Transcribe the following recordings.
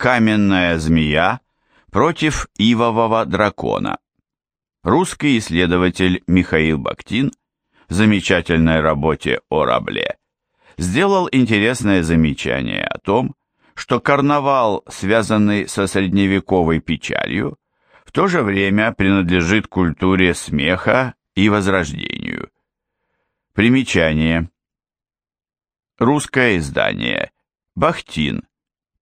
Каменная змея против ивового дракона. Русский исследователь Михаил Бактин в замечательной работе о Рабле сделал интересное замечание о том, что карнавал, связанный со средневековой печалью, в то же время принадлежит культуре смеха и возрождению. Примечание. Русское издание. Бахтин.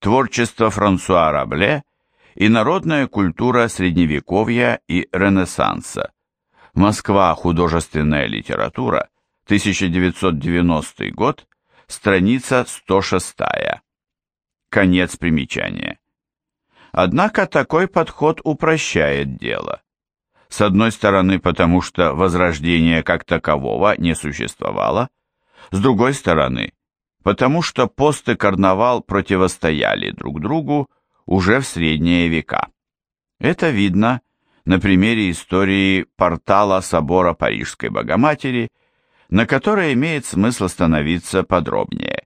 Творчество Франсуа Рабле и народная культура Средневековья и Ренессанса. Москва. Художественная литература. 1990 год. Страница 106. Конец примечания. Однако такой подход упрощает дело. С одной стороны, потому что возрождение как такового не существовало, с другой стороны, потому что пост и карнавал противостояли друг другу уже в средние века. Это видно на примере истории портала собора Парижской Богоматери, на которой имеет смысл остановиться подробнее.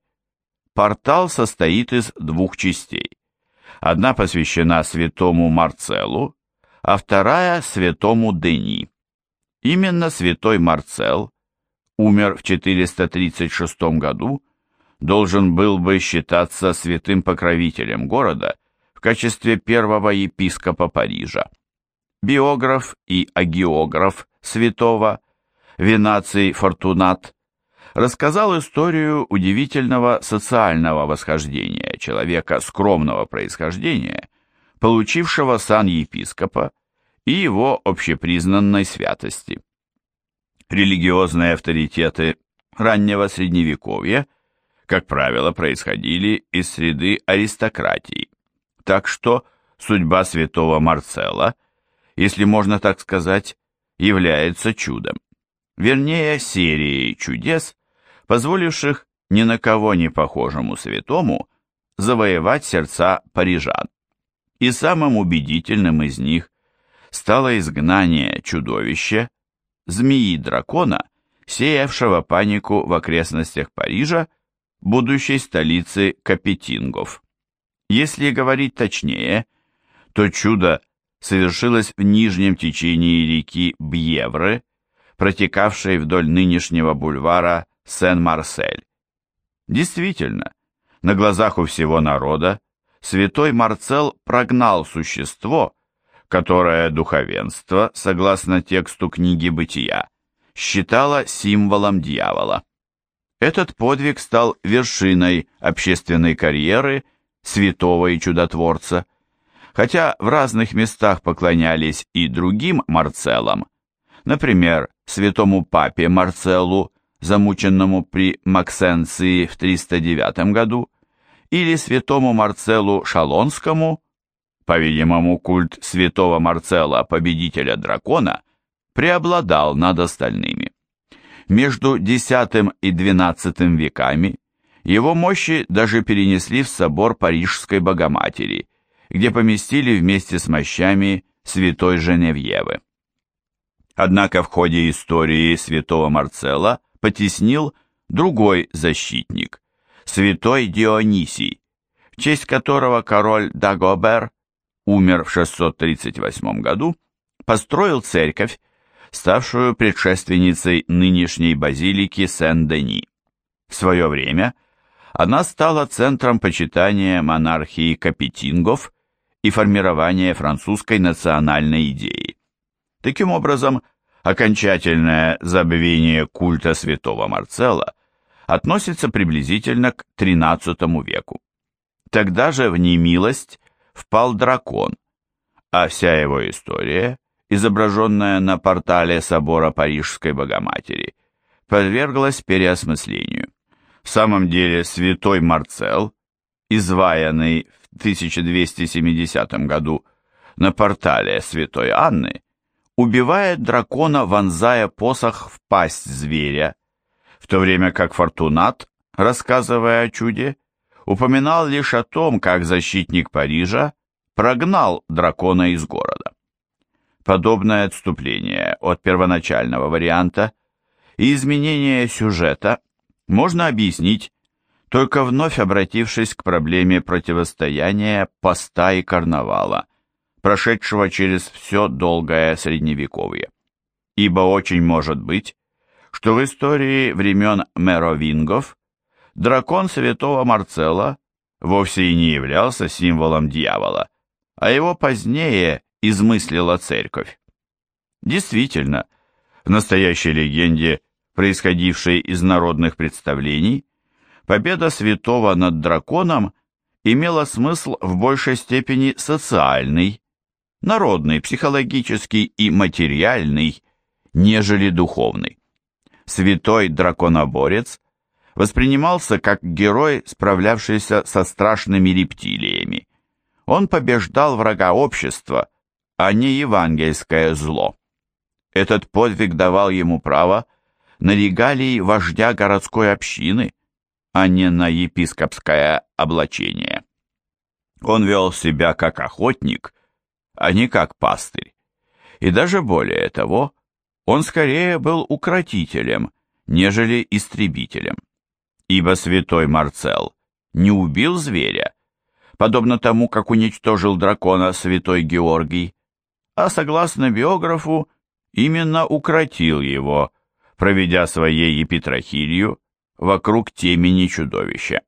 Портал состоит из двух частей. Одна посвящена святому Марцеллу, а вторая святому Дени. Именно святой Марцел умер в 436 году, должен был бы считаться святым покровителем города в качестве первого епископа Парижа. Биограф и агиограф святого Винаций Фортунат рассказал историю удивительного социального восхождения человека скромного происхождения, получившего сан епископа и его общепризнанной святости. Религиозные авторитеты раннего Средневековья, как правило, происходили из среды аристократии, так что судьба святого Марцела, если можно так сказать, является чудом. Вернее, серией чудес, позволивших ни на кого не похожему святому завоевать сердца парижан. И самым убедительным из них стало изгнание чудовища, змеи-дракона, сеявшего панику в окрестностях Парижа, будущей столицы Капетингов. Если говорить точнее, то чудо совершилось в нижнем течении реки Бьевры, протекавшей вдоль нынешнего бульвара Сен-Марсель. Действительно, на глазах у всего народа святой Марцел прогнал существо, которое духовенство, согласно тексту книги «Бытия», считало символом дьявола. Этот подвиг стал вершиной общественной карьеры святого и чудотворца, хотя в разных местах поклонялись и другим Марцеллам, например, святому папе Марцеллу, замученному при Максенции в 309 году, или святому Марцеллу Шалонскому, по-видимому, культ святого Марцелла, победителя дракона, преобладал над остальными. Между X и XII веками его мощи даже перенесли в собор Парижской Богоматери, где поместили вместе с мощами святой Женевьевы. Однако в ходе истории святого Марцелла потеснил другой защитник, святой Дионисий, в честь которого король Дагобер умер в 638 году, построил церковь, ставшую предшественницей нынешней базилики Сен-Дени. В свое время она стала центром почитания монархии капетингов и формирования французской национальной идеи. Таким образом, окончательное забвение культа святого Марцелла относится приблизительно к XIII веку. Тогда же в немилость впал дракон, а вся его история, изображенная на портале собора Парижской Богоматери, подверглась переосмыслению. В самом деле святой Марцел, изваянный в 1270 году на портале святой Анны, убивает дракона, вонзая посох в пасть зверя, в то время как Фортунат, рассказывая о чуде, упоминал лишь о том, как защитник Парижа прогнал дракона из города. Подобное отступление от первоначального варианта и изменение сюжета можно объяснить только вновь обратившись к проблеме противостояния поста и карнавала, прошедшего через все долгое Средневековье. Ибо очень может быть, что в истории времен Меровингов дракон святого Марцелла вовсе и не являлся символом дьявола, а его позднее измыслила церковь. Действительно, в настоящей легенде, происходившей из народных представлений, победа святого над драконом имела смысл в большей степени социальный, народный, психологический и материальный, нежели духовный. Святой драконоборец воспринимался как герой, справлявшийся со страшными рептилиями. Он побеждал врага общества, а не евангельское зло. Этот подвиг давал ему право на регалии вождя городской общины, а не на епископское облачение. Он вел себя как охотник, а не как пастырь. И даже более того, он скорее был укротителем, нежели истребителем. Ибо святой Марцел не убил зверя, подобно тому, как уничтожил дракона святой Георгий, а, согласно биографу, именно укротил его, проведя своей епитрахилью вокруг темени чудовища.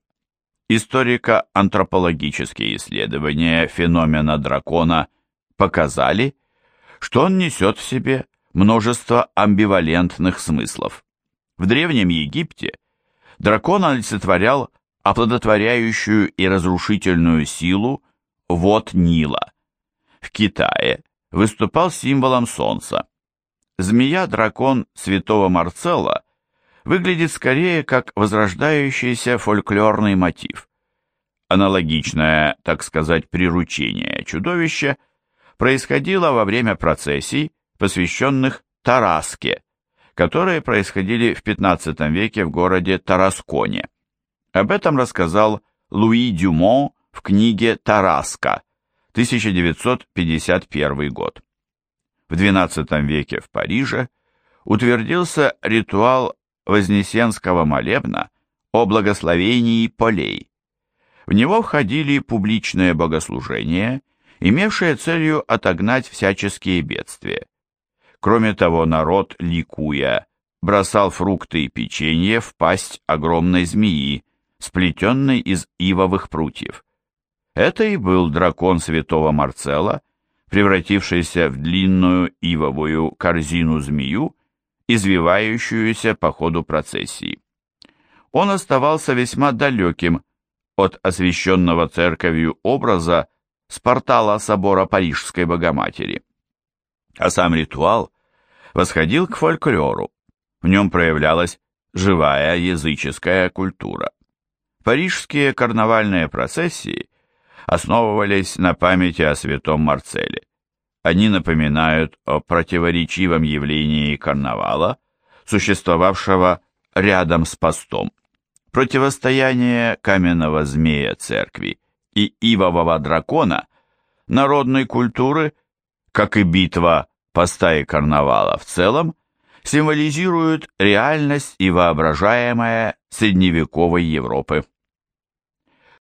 Историко-антропологические исследования феномена дракона показали, что он несет в себе множество амбивалентных смыслов. В Древнем Египте дракон олицетворял оплодотворяющую и разрушительную силу вод Нила. В Китае выступал символом солнца. Змея-дракон святого Марцелла выглядит скорее как возрождающийся фольклорный мотив. Аналогичное, так сказать, приручение чудовища происходило во время процессий, посвященных Тараске, которые происходили в XV веке в городе Тарасконе. Об этом рассказал Луи Дюмон в книге «Тараска», 1951 год. В XII веке в Париже утвердился ритуал Вознесенского молебна о благословении полей. В него входили публичные богослужения, имевшие целью отогнать всяческие бедствия. Кроме того, народ, ликуя, бросал фрукты и печенье в пасть огромной змеи, сплетенной из ивовых прутьев. Это и был дракон святого Марцела, превратившийся в длинную ивовую корзину-змею, извивающуюся по ходу процессии. Он оставался весьма далеким от освященного церковью образа с портала собора Парижской Богоматери. А сам ритуал восходил к фольклору, в нем проявлялась живая языческая культура. Парижские карнавальные процессии основывались на памяти о святом Марцеле. Они напоминают о противоречивом явлении карнавала, существовавшего рядом с постом. Противостояние каменного змея церкви и ивового дракона народной культуры, как и битва поста и карнавала в целом, символизируют реальность и воображаемое средневековой Европы.